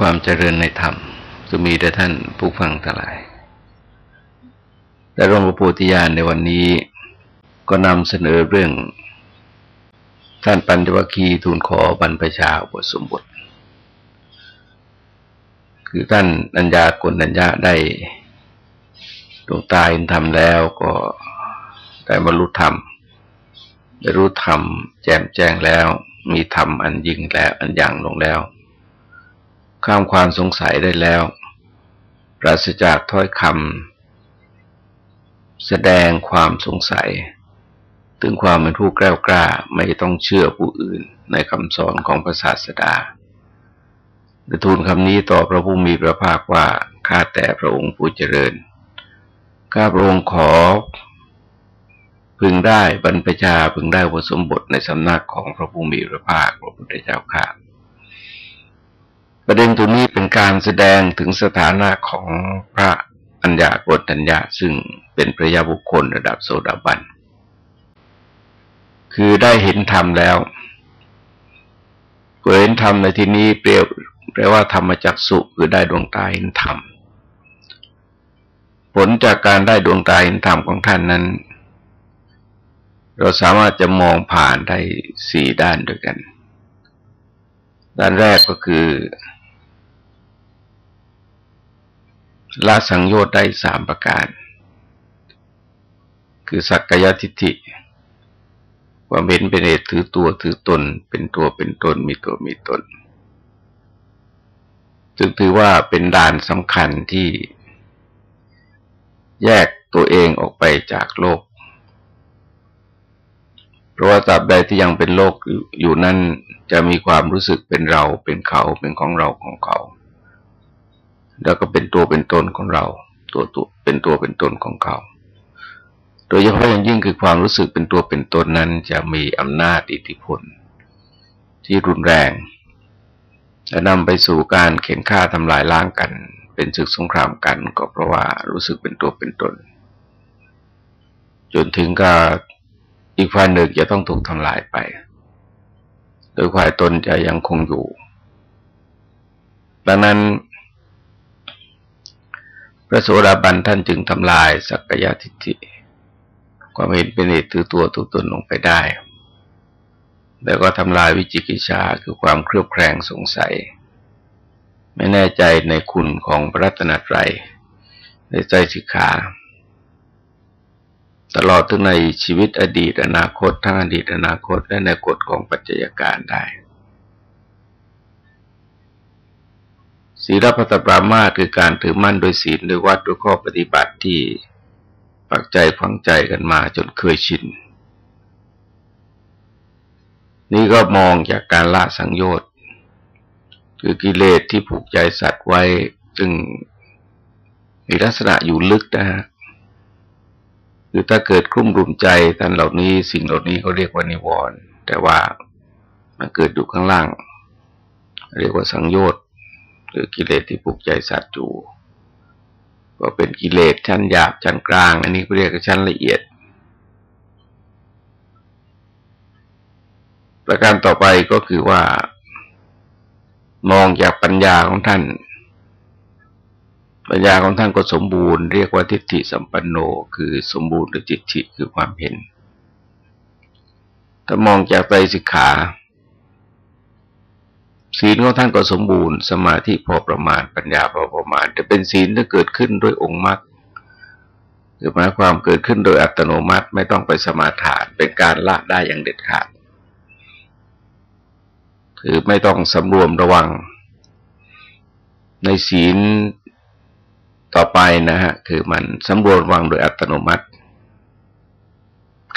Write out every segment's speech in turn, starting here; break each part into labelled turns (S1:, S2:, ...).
S1: ความเจริญในธรรมจะมีแด่ท่านผู้ฟังทั้งหลาย แต่หลวงปู่พุทธิยานในวันนี้ก็นำเสนอเรื่อง ท่านปัญจวัคคีย์ทูลขอบรรพชาบทสมบทคือท่านนัญญากนัญญาได้ดวงตาเห็นธรรมแล้วก็ได้บรรลุธรรมได้รู้ธรรม แจ่มแจ้งแล้ว มีธรรมอันยิ่งแล้วอันยังลงแล้ว ข้ามความสงสัยได้แล้ว ปราศจากถ้อยคำแสดงความสงสัย ถึงความเป็นผู้แกล้วกล้าไม่ต้องเชื่อผู้อื่นในคำสอนของพระศาสดาดทูลคำนี้ต่อพระผู้มีพระภาคว่าข้าแต่พระองค์ผู้เจริญข้าพระองค์ขอ พึงได้บรรพชาพึงได้วสมบทในสำนักของพระผู้มีพระภาคพระพุทธเจ้าข้า ประเด็นตรงนี้เป็นการแสดงถึงสถานะของพระอัญญากฏัญญาซึ่งเป็นพระยาบุคคลระดับโสดาบัน คือได้เห็นธรรมแล้วเห็นธรรมในที่นี้เปรียบแปลว่าธรรมจักสุคือได้ดวงตาเห็นธรรม ผลจากการได้ดวงตาเห็นธรรมของท่านนั้น เราสามารถจะมองผ่านได้สี่ด้านด้วยกัน ด้านแรกก็คือ ละสังโยชน์ได้สามประการ คือสักกายทิฏฐิความเห็นเป็นเหตุถือตัวถือตน เป็นตัวเป็นตนมีตัวมีตนจึงถือว่าเป็นด่านสำคัญที่แยกตัวเองออกไปจากโลก เพราะว่าตราบใดที่ยังเป็นโลกอยู่นั้นจะมีความรู้สึกเป็นเราเป็นเขาเป็นของเราของเขา แล้วก็เป็นตัวเป็นตนของเรา ตัวตัวเป็นตัวเป็นตนของเขา โดยเฉพาะอย่างยิ่งคือความรู้สึกเป็นตัวเป็นตนนั้นจะมีอำนาจอิทธิพล ที่รุนแรงและนำไปสู่การเข็นฆ่าทำลายล้างกัน เป็นศึกสงครามกันก็เพราะว่ารู้สึกเป็นตัวเป็นตน จนถึงกับอีกฝ่ายหนึ่งจะต้องถูกทำลายไป โดยฝ่ายตนจะยังคงอยู่ ดังนั้น พระโสดาบันท่านจึงทำลายสักกายทิฏฐิความเห็นเป็นเหตุถือตัวตัวตนลงไปได้ แล้วก็ทำลายวิจิกิจชาคือความเครือบแคลงสงสัย ไม่แน่ใจในคุณของพระรัตนตรัยในใจสิกขาตลอดถึงในชีวิตอดีตอนาคตทั้งอดีตอนาคตและในกฎของปัจจัยการได้ ศีลพัตปรามาคือการถือมั่นโดยศีลโดยวัดด้วยข้อปฏิบัติที่ปักใจฝังใจกันมาจนเคยชิน นี่ก็มองจากการละสังโยชน์ คือกิเลสที่ผูกใจสัตว์ไว้ซึ่งมีลักษณะอยู่ลึกนะฮะคือถ้าเกิดคลุ่มรุมใจท่านเหล่านี้สิ่งเหล่านี้เขาเรียกว่านิวรณ์แต่ว่ามันเกิดอยู่ข้างล่าง เรียกว่าสังโยชน์ คือกิเลสที่ปลุกใจสัตว์อยู่ก็เป็นกิเลสชั้นหยาบชั้นกลาง อันนี้เรียกว่าชั้นละเอียด ประการต่อไปก็คือว่า มองจากปัญญาของท่าน ปัญญาของท่านก็สมบูรณ์ เรียกว่าทิฏฐิสัมปันโน คือสมบูรณ์หรือจิตฐิคือความเห็น ถ้ามองจากไตรสิกขา ศีลของท่านก็สมบูรณ์ สมาธิพอประมาณปัญญาพอประมาณแต่เป็นศีลที่เกิดขึ้นด้วยองค์มรรคคือหมายความเกิดขึ้นโดยอัตโนมัติไม่ต้องไปสมาทานเป็นการละได้อย่างเด็ดขาดคือไม่ต้องสำรวมระวัง ในศีลต่อไปนะฮะคือมันสำรวมระวังโดยอัตโนมัติ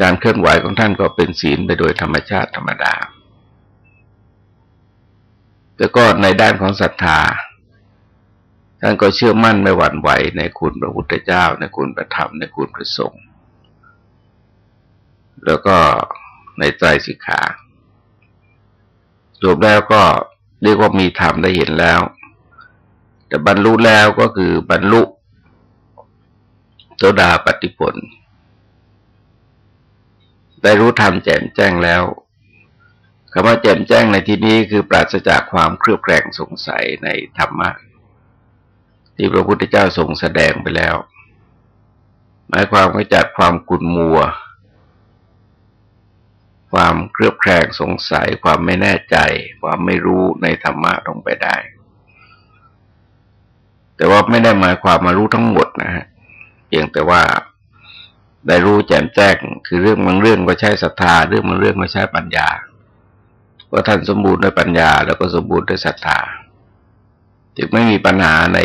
S1: การเคลื่อนไหวของท่านก็เป็นศีลไปโดยธรรมชาติธรรมดา แล้วก็ในด้านของศรัทธาท่านก็เชื่อมั่นไม่หวั่นไหวในคุณพระพุทธเจ้า ในคุณพระธรรมในคุณพระสงฆ์แล้วก็ในใจสิกขาจบแล้วก็เรียกว่ามีธรรมได้เห็นแล้ว แต่บรรลุแล้วก็คือบรรลุโสดาปฏิผล ได้รู้ธรรมแจ่มแจ้งแล้ว คำว่าแจ่มแจ้งในที่นี้คือปราศจากความเครือบแคลงสงสัยในธรรมะที่พระพุทธเจ้าทรงแสดงไปแล้ว หมายความว่าจัดความกุนมัว ความเครือบแคลงสงสัย ความไม่แน่ใจ ความไม่รู้ในธรรมะลงไปได้ แต่ว่าไม่ได้หมายความมารู้ทั้งหมดนะฮะเพียงแต่ว่าได้รู้แจ่มแจ้ง คือเรื่องบางเรื่องก็ใช้ศรัทธา เรื่องบางเรื่องก็ใช้ปัญญา ว่าท่านสมบูรณ์ด้วยปัญญา แล้วก็สมบูรณ์ด้วยศรัทธาจึงไม่มีปัญหาใน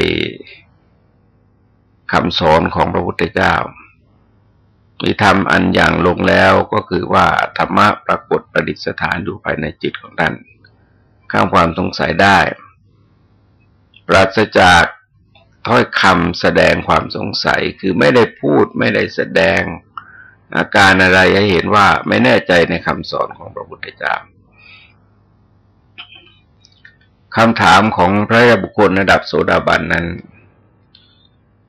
S1: คำสอนของพระพุทธเจ้า มีธรรมอันอย่างลงแล้วก็คือว่าธรรมะปรากฏประดิษฐานอยู่ภายในจิตของท่านข้ามความสงสัยได้ ปราศจากถ้อยคำแสดงความสงสัยคือไม่ได้พูดไม่ได้แสดงอาการอะไรให้เห็นว่าไม่แน่ใจในคำสอนของพระพุทธเจ้า คำถามของพระบุคคลระดับโสดาบันนั้น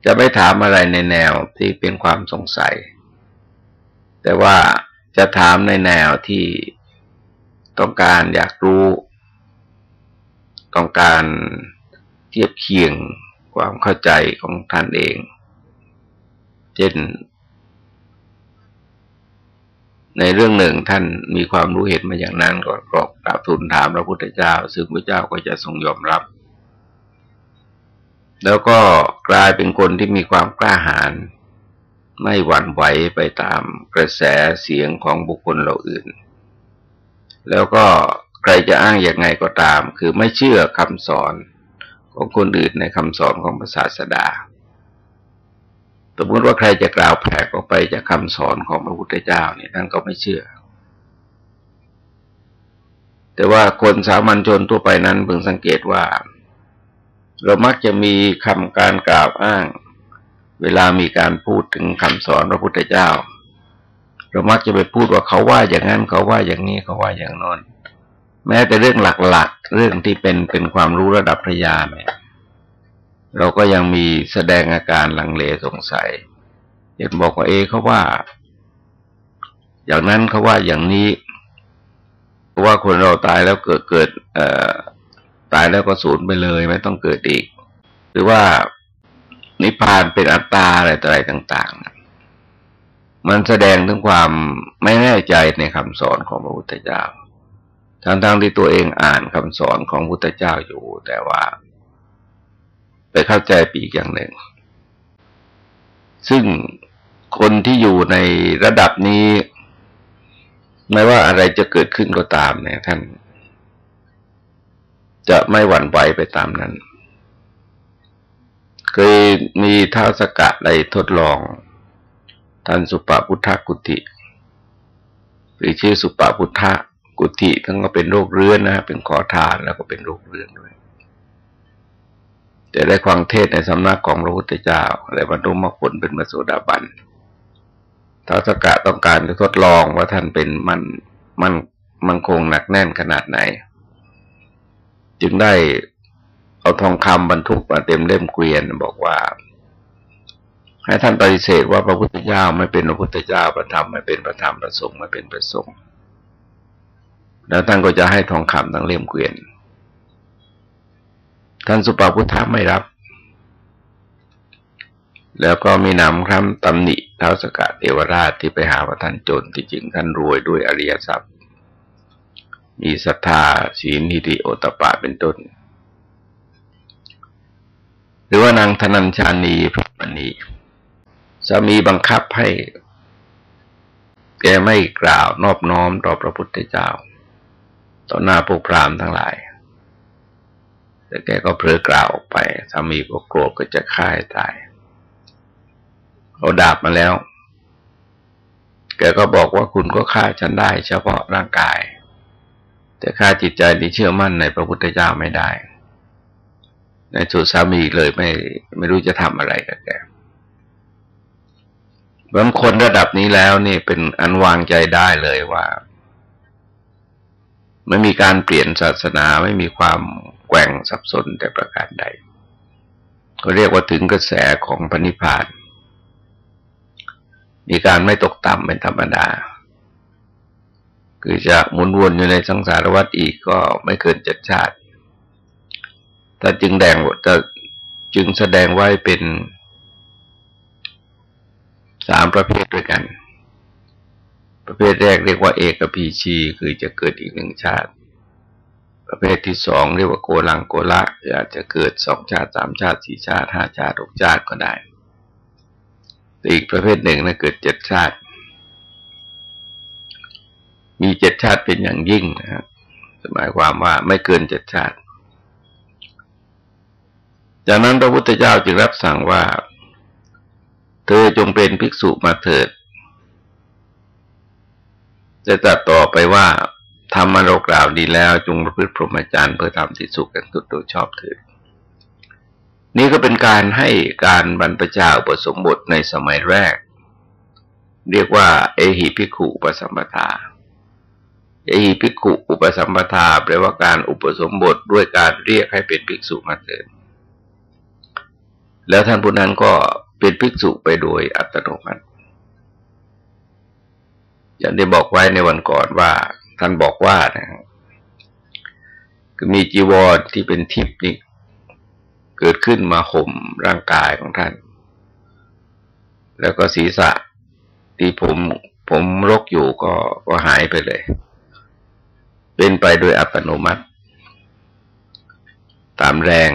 S1: จะไม่ถามอะไรในแนวที่เป็นความสงสัย แต่ว่าจะถามในแนวที่ต้องการอยากรู้ ต้องการเทียบเคียงความเข้าใจของท่านเอง เช่น ในเรื่องหนึ่งท่านมีความรู้เหตุมาอย่างนั้นก็กรอกกราบทูลถามพระพุทธเจ้า ซึ่งพระเจ้าก็จะทรงยอมรับ แล้วก็กลายเป็นคนที่มีความกล้าหาญไม่หวั่นไหวไปตามกระแสเสียงของบุคคลเราอื่น แล้วก็ใครจะอ้างอย่างไงก็ตาม คือไม่เชื่อคำสอนของคนอื่นในคำสอนของพระศาสดา สมมติว่าใครจะกล่าวแผกออกไปจากคำสอนของพระพุทธเจ้าเนี่ยท่านก็ไม่เชื่อ แต่ว่าคนสามัญชนทั่วไปนั้นเพิ่งสังเกตว่า เรามักจะมีคำการกล่าวอ้าง เวลามีการพูดถึงคำสอนพระพุทธเจ้า เรามักจะไปพูดว่าเขาว่าอย่างนั้นเขาว่าอย่างนี้เขาว่าอย่างนอนแม้แต่เรื่องหลักๆ เรื่องที่เป็นเป็นความรู้ระดับพระญาเนี่ย เราก็ยังมีแสดงอาการลังเลสงสัยเห็นบอกว่าเอเขาว่า อย่างนั้นเขาว่าอย่างนี้เพราะว่าคนเราตายแล้วเกิดเกิด เอ่อ ตายแล้วก็สูญไปเลย ไม่ต้องเกิดอีก หรือว่านิพพานเป็นอัตตาอะไรอะไรต่าง ๆ มันแสดงถึงความไม่แน่ใจในคำสอนของพระพุทธเจ้าทั้งๆที่ตัวเองอ่านคำสอนของพุทธเจ้าอยู่ แต่ว่า ไปเข้าใจปีกอย่างหนึ่ง ซึ่งคนที่อยู่ในระดับนี้ ไม่ว่าอะไรจะเกิดขึ้นก็ตามเนี่ยท่าน จะไม่หวั่นไหวไปตามนั้น เคยมีท้าสกะในทดลองท่านสุปาพุทธกุติหรือชื่อสุปาพุทธกุติทั้งก็เป็นโรคเรื้อนนะเป็นขอทานแล้วก็เป็นโรคเรื้อนด้วย แต่ได้ความเทศในสำนักของพระพุทธเจ้าและบรรลุมรรคผลเป็นมโสดาบันท้าสกะต้องการจะทดลองว่าท่านเป็นมันมันมันคงหนักแน่นขนาดไหน จึงได้เอาทองคำบรรทุกมาเต็มเล่มเกวียนบอกว่า ให้ท่านปฏิเสธว่าพระพุทธเจ้าไม่เป็นพระพุทธเจ้าประธรรมไม่เป็นประธรรมประสงค์ไม่เป็นประสงค์แล้วท่านก็จะให้ทองคำทั้งเล่มเกวียน ท่านสุปาพุทธะไม่รับ แล้วก็มีนำคำตำหนิเท้าสกัดเทวราชที่ไปหาว่าท่านจนที่จริงท่านรวยด้วยอริยทรัพย์ มีศรัทธาศีลนิติโอตปะเป็นต้น หรือว่านางธนัญชานีพระมณีสามีบังคับให้แกไม่กล่าวนอบน้อมต่อพระพุทธเจ้า ต่อหน้าพวกพราหมณ์ทั้งหลาย แต่แกก็เผลอกล่าวออกไปสามีก็โกรธก็จะฆ่าให้ตายเอาดาบมาแล้ว แกก็บอกว่าคุณก็ฆ่าฉันได้ เฉพาะร่างกาย แต่ฆ่าจิตใจที่เชื่อมั่นในพระพุทธเจ้าไม่ได้ ในสุดสามีเลยไม่ไม่รู้จะทำอะไรกับแกบางคนระดับนี้แล้วนี่เป็นอันวางใจได้เลยว่า ไม่มีการเปลี่ยนศาสนาไม่มีความ ว่งสับสนแต่ประการใด ก็เรียกว่าถึงกระแสของพระนิพาน มีการไม่ตกต่ำเป็นธรรมดา คือจะหมุนวนอยู่ในสังสารวัฏอีกก็ไม่เกินเจ็ดชาติ แต่จึงแดงจะจึงแสดงไว้เป็นสามประเภทด้วยกัน ประเภทแรกเรียกว่าเอกพีชี คือจะเกิดอีกหนึ่งชาติ ประเภทที่สองเรียกว่าโกลังโกละอาจจะเกิดสองชาติสามชาติสี่ชาติห้าชาติหกชาติก็ได้ อีกประเภทหนึ่งนะเกิดเจ็ดชาติ มีเจ็ดชาติเป็นอย่างยิ่งนะครับหมายความว่าไม่เกินเจ็ดชาติ จากนั้นพระพุทธเจ้าจึงรับสั่งว่า เธอจงเป็นภิกษุมาเถิดจะตัดต่อไปว่า ทำมาโรกล่าวดีแล้วจงประพฤติพรหมจรรย์เพื่อทำที่สุขกันตุดโดยชอบเถิดนี่ก็เป็นการให้การบรรพชาอุปสมบทในสมัยแรก เรียกว่า เอหิภิขุอุปสัมปทา เอหิภิขุอุปสัมปทาแปลว่าการอุปสมบทด้วยการเรียกให้เป็นภิกษุมาเถิดแล้วท่านผู้นั้นก็เป็นภิกษุไปโดยอัตโนมัติอย่างได้บอกไว้ในวันก่อนว่า ท่านบอกว่านะคือมีจีวรที่เป็นทิพย์นี่เกิดขึ้นมาห่มร่างกายของท่าน แล้วก็ศีรษะที่ผมผมรกอยู่ก็ก็หายไปเลย เป็นไปโดยอัตโนมัติ ตามแรง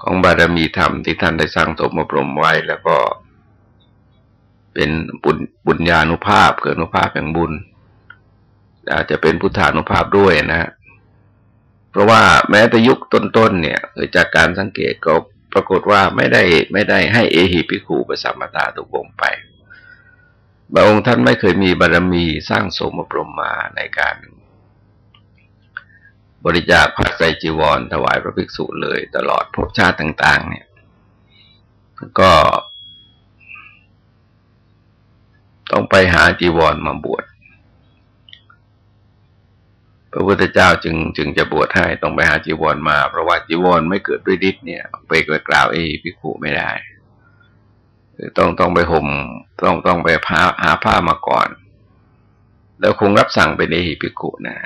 S1: ของบารมีธรรมที่ท่านได้สร้างสมบรมไว้แล้วก็เป็นบุญบุญญาณุภาพเกิดอนุภาพแห่งบุญ อาจจะเป็นพุทธานุภาพด้วยนะเพราะว่าแม้แต่ยุคต้นๆเนี่ยจากการสังเกตก็ปรากฏว่าไม่ได้ไม่ได้ให้เอหิพิคูปสัมมาตาตุกงไปบางองค์ท่านไม่เคยมีบารรมีสร้างสมบรมมาในการ บริจาคผ้าไตรจีวรถวายพระภิกษุเลยตลอดภพชาติต่าง ๆ เนี่ย ก็ต้องไปหาจีวรมาบวช พระพุทธเจ้าจึงจึงจะบวชให้ต้องไปหาจีวรมา เพราะว่าจีวรไม่เกิดด้วยฤทธิ์เนี่ย ไปกล่าวเอพิคุไม่ได้ต้องต้องไปห่มต้องต้องไปหาหาผ้ามาก่อน แล้วคงรับสั่งเป็นเอหิพิคุนะ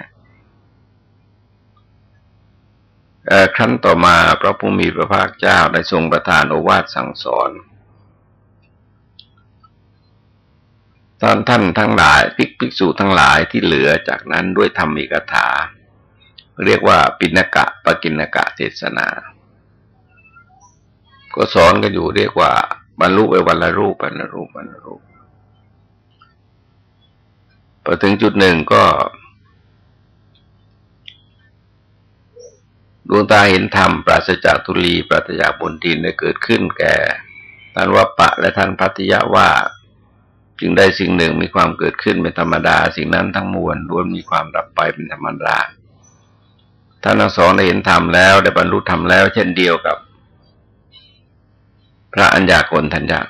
S1: ครั้นต่อมาพระผู้มีพระภาคเจ้าได้ทรงประทานโอวาทสั่งสอน ท่านท่านทั้งหลายภิกภิกษุทั้งหลายที่เหลือจากนั้นด้วยธรรมีกถา เรียกว่าปิณกะปกินกะเทศนา ก็สอนกันอยู่เรียกว่าบรรลุไปวันละรูปวันละรูปวันละรูปพอถึงจุดหนึ่งก็ดวงตาเห็นธรรมปราศจากทุลีปราศจากบนดินได้เกิดขึ้นแก่ท่านวัปปะและท่านพัทยาว่า จึงได้สิ่งหนึ่งมีความเกิดขึ้นเป็นธรรมดา สิ่งนั้นทั้งมวลล้วนมีความดับไปเป็นธรรมดาท่านทั้งสองได้เห็นธรรมแล้วได้บรรลุธรรมแล้ว เช่นเดียวกับ พระอัญญาโกณทัญญา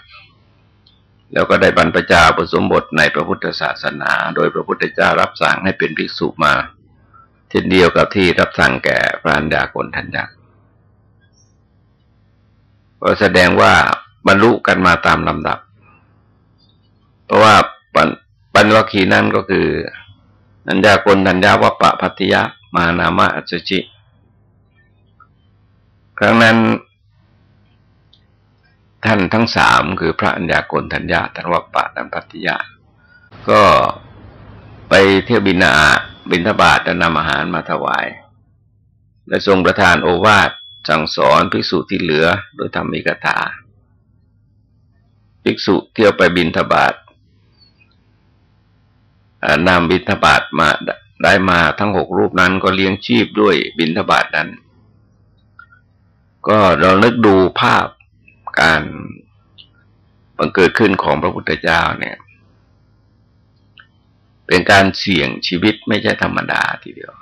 S1: แล้วก็ได้บรรพชาผสมบทในพระพุทธศาสนา โดยพระพุทธเจ้ารับสั่งให้เป็นภิกษุมา เช่นเดียวกับที่รับสั่งแก่พระอัญญาโกณทัญญาก็แสดงว่าบรรลุกันมาตามลำดับ ราะว่าปัญปัญวคีนั่นก็คือ นัญญากลนัญญาวัปะพัติยะมานามะอัจจิ ครั้งนั้น ท่านทั้งสามคือพระัญญากลทัญญาท่านวัปปะท่านพัติยะ ก็ไปเที่ยวบินาบินทบาทและนำอาหารมาถวาย และทรงประทานโอวาทสั่งสอนภิกษุที่เหลือโดยทำมีกถาภิกษุเที่ยวไปบินทบาท นำบิณฑบาตมาได้มาทั้งหกรูปนั้นก็เลี้ยงชีพด้วยบิณฑบาตนั้น ก็เรานึกดูภาพการบังเกิดขึ้นของพระพุทธเจ้าเนี่ย เป็นการเสี่ยงชีวิตไม่ใช่ธรรมดาทีเดียว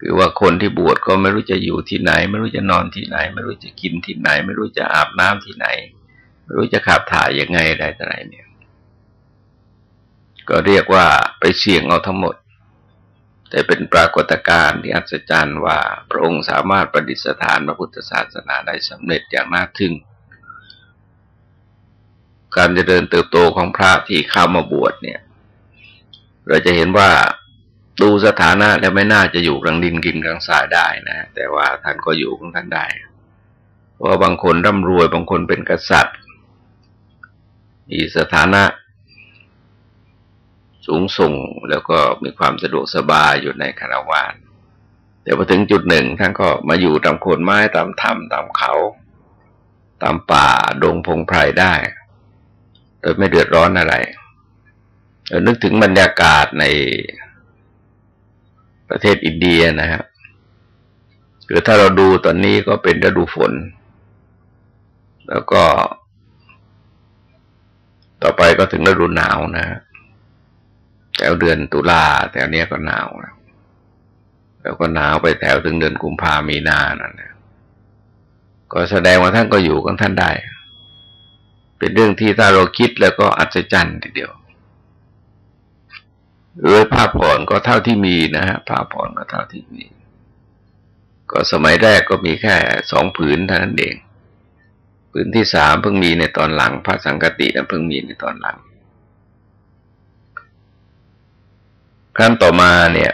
S1: คือว่าคนที่บวชก็ไม่รู้จะอยู่ที่ไหน ไม่รู้จะนอนที่ไหน ไม่รู้จะกินที่ไหน ไม่รู้จะอาบน้ำที่ไหน ไม่รู้จะขับถ่ายยังไงอะไรต่ออะไรเนี่ย ก็เรียกว่าไปเสี่ยงเอาทั้งหมด แต่เป็นปรากฏการณ์ที่อัศจรรย์ว่าพระองค์สามารถประดิษฐานพระพุทธศาสนาได้สำเร็จอย่างน่าทึ่ง การจะเดินเติบโตของพระที่เข้ามาบวชเนี่ย เราจะเห็นว่าดูสถานะแล้วไม่น่าจะอยู่กลางดินกินกลางทรายได้นะ แต่ว่าท่านก็อยู่ของท่านได้เพราะบางคนร่ำรวย บางคนเป็นกษัตริย์มีสถานะ สูงส่งแล้วก็มีความสะดวกสบายอยู่ในคารวานแต่พอถึงจุดหนึ่งท่านก็มาอยู่ตามโคนไม้ตามถ้ำตามเขา ตามป่าดงพงไพรได้ โดยไม่เดือดร้อนอะไรนึกถึงบรรยากาศในประเทศอินเดียนะครับคือถ้าเราดูตอนนี้ก็เป็นฤดูฝน แล้วก็ ต่อไปก็ถึงฤดูหนาวนะแถวเดือนตุลาแถวเนี้ยก็หนาวนะแล้วก็หนาวไปแถวถึงเดือนกุมภามีนานั่นนะก็แสดงว่าท่านก็อยู่ของท่านได้ เป็นเรื่องที่ถ้าเราคิดแล้วก็อัศจรรย์ทีเดียวเออผ้าผ่อนก็เท่าที่มีนะฮะผ้าผ่อนก็เท่าที่มี ก็สมัยแรกก็มีแค่สองผืนเท่านั้นเอง ผืนที่สามเพิ่งมีในตอนหลังพระสังกตินั้นเพิ่งมีในตอนหลัง ครั้นต่อมาเนี่ย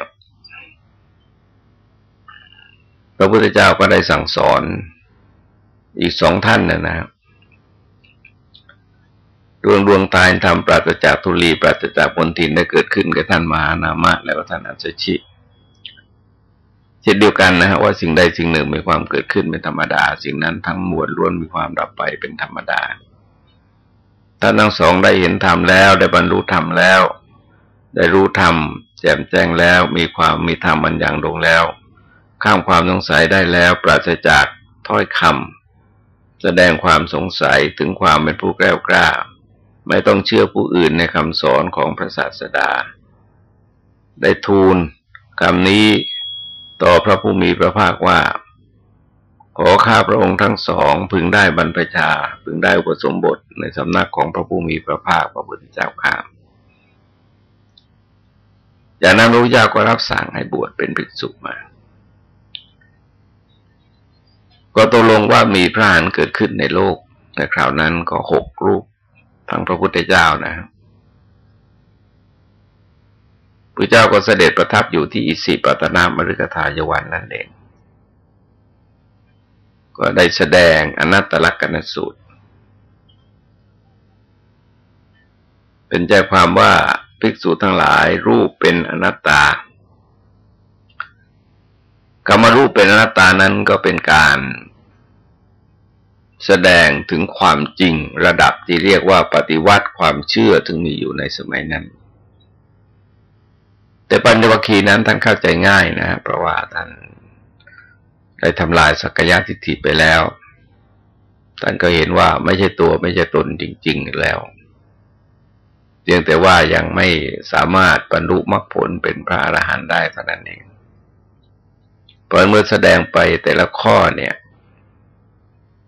S1: พระพุทธเจ้าก็ได้สั่งสอนอีกสองท่านนะนะครับดวงดวงตายทำปราศจากทุลี ปราศจากมนทินได้เกิดขึ้นกับท่านมหานามะและก็ท่านอัศชิเช่นเดียวกันนะฮะว่าสิ่งใดสิ่งหนึ่งมีความเกิดขึ้นเป็นธรรมดา สิ่งนั้นทั้งมวลล้วนมีความดับไปเป็นธรรมดาท่านทั้งสองได้เห็นธรรมแล้ว ได้บรรลุธรรมแล้ว ได้รู้ธรรม แจ่มแจ้งแล้วมีความมีธรรมอันอย่างลงแล้ว ข้ามความสงสัยได้แล้ว ปราศจากถ้อยคำแสดงความสงสัยถึงความเป็นผู้แกล้วกล้า ไม่ต้องเชื่อผู้อื่นในคำสอนของพระศาสดา ได้ทูลคำนี้ต่อพระผู้มีพระภาคว่า ขอข้าพระองค์ทั้งสองพึงได้บรรพชา พึงได้อุปสมบทในสำนักของพระผู้มีพระภาคพระพุทธเจ้าข้าม จากนั้นพระพุทธเจ้าก็รับสั่งให้บวชเป็นภิกษุมา ก็ตกลงว่ามีพระหันเกิดขึ้นในโลกในคราวนั้นก็หกรูปทั้งพระพุทธเจ้านะครับพระเจ้าก็เสด็จประทับอยู่ที่อิสิปตนามฤกทายวันนั่นเอง ก็ได้แสดงอนัตตลักษณสูตร เป็นใจความว่า ภิกษุทั้งหลายรูปเป็นอนัตตากรรมรูปเป็นอนัตตานั้นก็เป็นการแสดงถึงความจริงระดับที่เรียกว่าปฏิวัติความเชื่อถึงมีอยู่ในสมัยนั้น แต่ปัญญวคีนั้นท่านเข้าใจง่ายนะ เพราะว่าท่านได้ทำลายสักยะทิฏฐิไปแล้ว ท่านก็เห็นว่าไม่ใช่ตัวไม่ใช่ตนจริง ๆ แล้ว พียงแต่ว่ายังไม่สามารถบรรลุมรรคผลเป็นพระอรหันต์ได้เท่านั้นเองพอเมื่อแสดงไปแต่ละข้อเนี่ย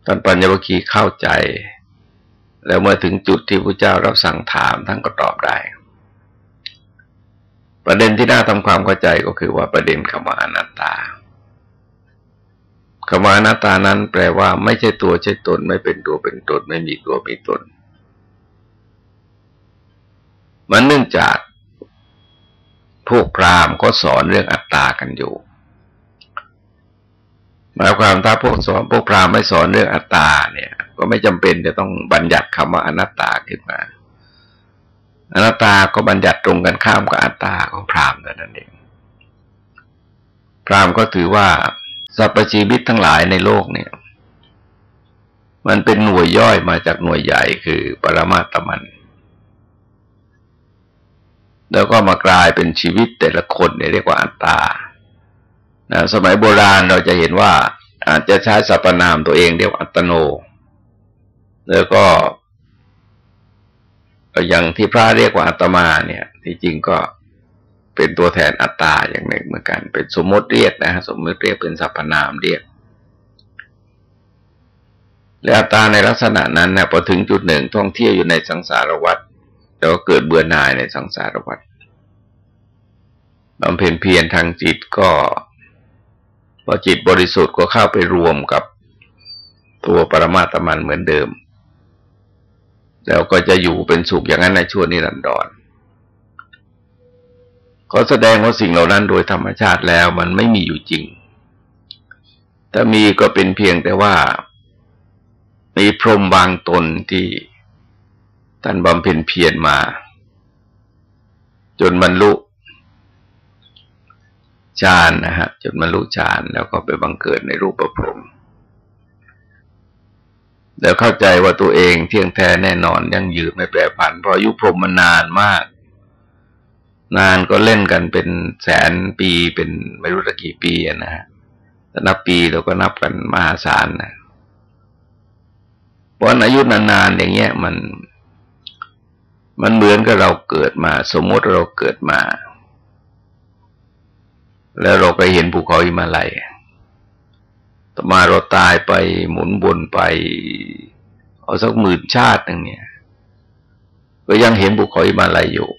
S1: ท่านปัญญวคีเข้าใจ แล้วเมื่อถึงจุดที่พระเจ้ารับสั่งถามท่านก็ตอบได้ ประเด็นที่น่าทำความเข้าใจก็คือว่าประเด็นคำว่าอนัตตาคำว่าอนัตตานั้นแปลว่า ไม่ใช่ตัวใช่ตนไม่เป็นตัวเป็นตนไม่มีตัวมีตน มันเนื่องจาก พวกพราหมณ์ก็สอนเรื่องอัตตากันอยู่หมายความถ้าพวกสอนพวกพราหมณ์ไม่สอนเรื่องอัตตาเนี่ย ก็ไม่จำเป็นจะต้องบัญญัติคำว่าอนัตตาขึ้นมา อนัตตาก็บัญญัติตรงกันข้ามกับอัตตาของพราหมณ์นั่นเองพราหมณ์ก็ถือว่าสรรพชีวิตทั้งหลายในโลกเนี่ย มันเป็นหน่วยย่อยมาจากหน่วยใหญ่คือปรมาตมัน แล้วก็มากลายเป็นชีวิตแต่ละคนเนี่ยเรียกว่าอัตตานะสมัยโบราณเราจะเห็นว่า อาจจะใช้สรรพนามตัวเองเรียกว่าอัตโน แล้วก็อย่างที่พระเรียกว่าอัตมาเนี่ย ที่จริงก็เป็นตัวแทนอัตตาอย่างหนึ่งเหมือนกัน เป็นสมมติเรียกนะสมมติเรียกเป็นสรรพนามเรียก และอัตตาในลักษณะนั้นนะพอถึงจุดหนึ่งท่องเที่ยวอยู่ในสังสารวัฏ แล้วก็เกิดเบื่อหน่ายในสังสารวัฏบำเพ็ญเพียรทางจิตก็พอจิตบริสุทธิ์ก็เข้าไปรวมกับตัวปรมาตมันเหมือนเดิม แล้วก็จะอยู่เป็นสุขอย่างนั้นในช่วงนิรันดรก็แสดงว่าสิ่งเหล่านั้นโดยธรรมชาติแล้วมันไม่มีอยู่จริง ถ้ามีก็เป็นเพียงแต่ว่า มีพรหมบางตนที่ ท่านบำเพ็ญเพียรมา จนบรรลุฌานนะฮะจนบรรลุฌานแล้วก็ไปบังเกิดในรูปประพรมแล้วเข้าใจว่าตัวเองเที่ยงแท้แน่นอนยังยืดไม่แปรผันเพราะยุพรมมันนานมาก นานก็เล่นกันเป็นแสนปีเป็นไม่รู้ตะกี่ปีนะฮะนับปีเราก็นับกันมหาศาลนะเพราะอายุนานๆอย่างเงี้ยมัน มันเหมือนกับเราเกิดมา สมมติเราเกิดมา แล้วเราไปเห็นภูเขาอิมาลัยต่อมาเราตายไปหมุนวนไป เอาสักหมื่นชาติหนึ่งเนี่ย ก็ยังเห็นภูเขาอิมาลัยอยู่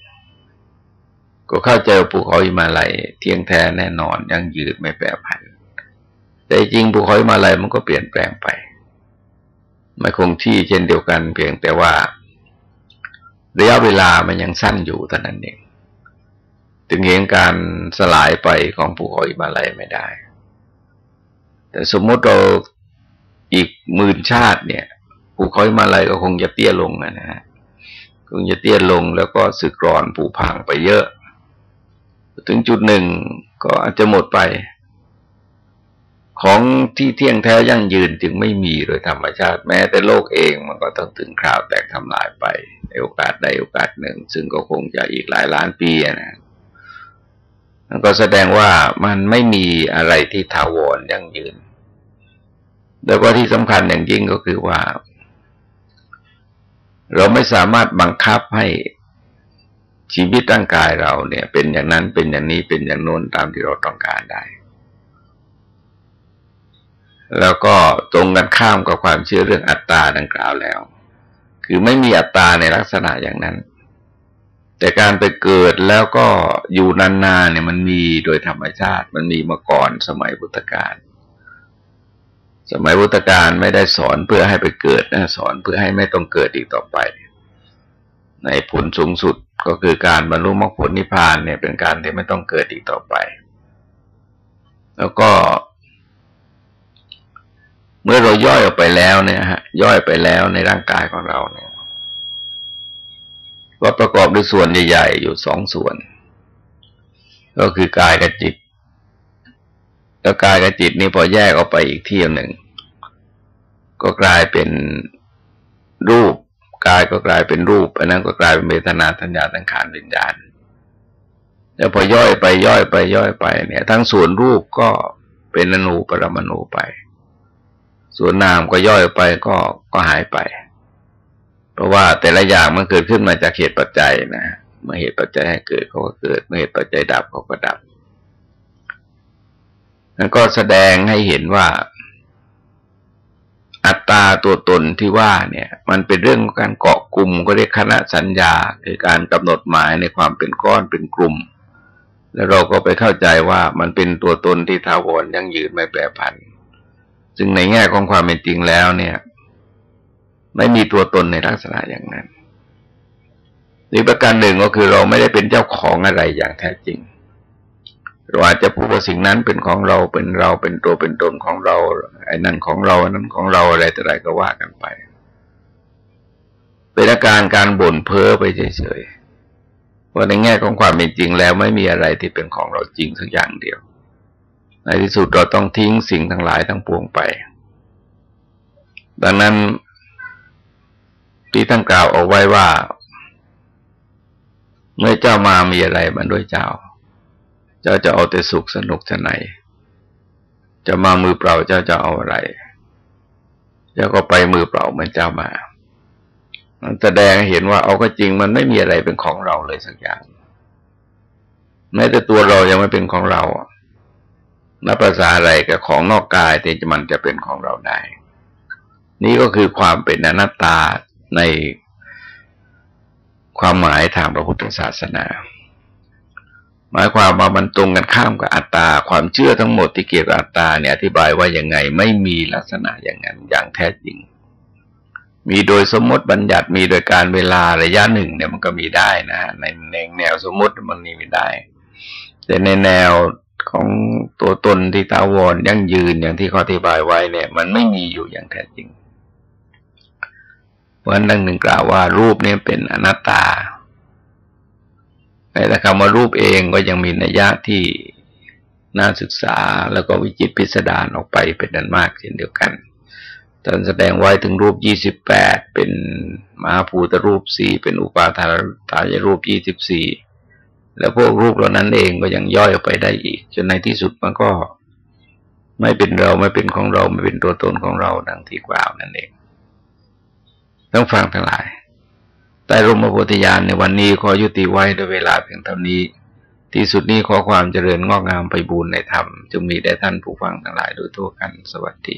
S1: ก็เข้าใจภูเขาอิมาลัยเที่ยงแท้แน่นอนยังยืดไม่แปรผัน แต่จริงภูเขาอิมาลัยมันก็เปลี่ยนแปลงไปไม่คงที่เช่นเดียวกันเพียงแต่ว่า ระยะเวลามันยังสั้นอยู่เท่านั้นเองถึงเห็นการสลายไปของภูเขาอิมาลัยไม่ได้ แต่สมมติเราอีกหมื่นชาติเนี่ยภูเขามาลัยก็คงจะเตี้ยลงนะฮะคงจะเตี้ยลงแล้วก็สึกกร่อนผูพังไปเยอะ ถึงจุดหนึ่งก็อาจจะหมดไป ของที่เที่ยงแท้ยั่งยืนจึงไม่มีโดยธรรมชาติแม้ แต่โลกเองมันก็ต้องถึงคราวแตกทำลายไปในโอกาสใดโอกาสหนึ่ง ซึ่งก็คงจะอีกหลายล้านปีนะก็แสดงว่ามันไม่มีอะไรที่ถาวรยั่งยืนแล้วก็ที่สำคัญอย่างยิ่งก็คือว่า เราไม่สามารถบังคับให้ชีวิตร่างกายเราเนี่ย เป็นอย่างนั้นเป็นอย่างนี้เป็นอย่างโน้นตามที่เราต้องการได้ แล้วก็ตรงกันข้ามกับความเชื่อเรื่องอัตตาดังกล่าวแล้ว คือไม่มีอัตตาในลักษณะอย่างนั้น แต่การไปเกิดแล้วก็อยู่นานๆเนี่ยมันมีโดยธรรมชาติ มันมีมาก่อนสมัยพุทธกาลสมัยพุทธกาลไม่ได้สอนเพื่อให้ไปเกิดนะสอนเพื่อให้ไม่ต้องเกิดอีกต่อไป ในผลสูงสุดก็คือการบรรลุมรรคผลนิพพานเนี่ยเป็นการที่ไม่ต้องเกิดอีกต่อไป แล้วก็ เมื่อเราย่อยออกไปแล้วเนี่ยฮะย่อยไปแล้วในร่างกายของเราเนี่ยก็ประกอบด้วยส่วนใหญ่ๆอยู่สองส่วน ก็คือกายกับจิต แล้วกายกับจิตนี่พอแยกออกไปอีกที่หนึ่ง ก็กลายเป็นรูปกายก็กลายเป็นรูปอันนั้นก็กลายเป็นเวทนาทัญญาสังขารวิญญาณแล้วพอย่อยไปย่อยไปย่อยไปเนี่ย ทั้งส่วนรูปก็เป็นอนูปรมาณูไป ส่วนนามก็ย่อยไปก็ก็หายไป เพราะว่าแต่ละอย่างมันเกิดขึ้นมาจากเหตุปัจจัยนะเมื่อเหตุปัจจัยให้เกิดเขาก็เกิด เมื่อเหตุปัจจัยดับเขาก็ดับนั่นก็แสดงให้เห็นว่า อัตตาตัวตนที่ว่าเนี่ย มันเป็นเรื่องของการเกาะกลุ่มก็เรียกคณะสัญญาคือการกำหนดหมายในความเป็นก้อนเป็นกลุ่ม แล้วเราก็ไปเข้าใจว่ามันเป็นตัวตนที่ทาวรยั่งยืนไม่แปรผัน ซึ่งในแง่ของความเป็นจริงแล้วเนี่ย ไม่มีตัวตนในลักษณะอย่างนั้นอีกประการหนึ่งก็คือเราไม่ได้เป็นเจ้าของอะไรอย่างแท้จริง เราอาจจะพูดว่าสิ่งนั้นเป็นของเราเป็นเราเป็นตัวเป็นตนของเราไอ้นั่นของเราอันนั้นของเราอะไรแต่ไรก็ว่ากันไป เป็นอาการการบ่นเพ้อไปเฉยๆว่าในแง่ของความเป็นจริงแล้วไม่มีอะไรที่เป็นของเราจริงสักอย่างเดียว ในที่สุดเราต้องทิ้งสิ่งทั้งหลายทั้งปวงไป ดังนั้นที่ท่านกล่าวเอาไว้ว่า เมื่อเจ้ามามีอะไรมาด้วยเจ้า เจ้าจะเอาแต่สุขสนุกจะไหน จะมามือเปล่าเจ้าจะเอาอะไร เจ้าก็ไปมือเปล่าเหมือนเจ้ามาแสดงเห็นว่าเอาก็จริงมันไม่มีอะไรเป็นของเราเลยสักอย่างแม้แต่ตัวเรายังไม่เป็นของเรา นับภาษาอะไรกับของนอกกายที่มันจะเป็นของเราได้ นี่ก็คือความเป็นอนัตตาในความหมายทางพระพุทธศาสนา หมายความว่ามันตรงกันข้ามกับอัตตา ความเชื่อทั้งหมดที่เกี่ยวกับอัตตาเนี่ยอธิบายว่ายังไงไม่มีลักษณะอย่างนั้นอย่างแท้จริง มีโดยสมมติบัญญัติมีโดยการเวลาระยะหนึ่งเนี่ยมันก็มีได้นะในแนวสมมติมันมีไม่ได้ แต่ในแนว ของตัวตนที่ตาวรยั่งยืนอย่างที่เขาอธิบายไว้เนี่ย มันไม่มีอยู่อย่างแท้จริงเพราะนั้นหนึ่งกล่าวว่ารูปนี้เป็นอนัตตาแต่คำว่ารูปเองก็ยังมีนัยยะที่น่าศึกษาแล้วก็วิจิตพิสดารออกไปเป็นนันมากเช่นเดียวกันตอนแสดงไว้ถึงรูปยี่สิบแปดเป็นมหาภูตรูปสี่เป็นอุปาทานตายรูปยี่สิบสี่ แล้วพวกรูปเหล่านั้นเองก็ยังย่อยออกไปได้อีก จนในที่สุดมันก็ไม่เป็นเราไม่เป็นของเราไม่เป็นตัวตนของเราดังที่กล่าวนั่นเอง ต้องฟังทั้งหลายแต่รมโพธิญาณในวันนี้ขอยุติไว้ด้วยเวลาเพียงเท่านี้ ที่สุดนี้ขอความเจริญงอกงามไปบูรณนธรรมจงมีแด่ท่านผู้ฟังทั้งหลายโดยทั่วกันสวัสดี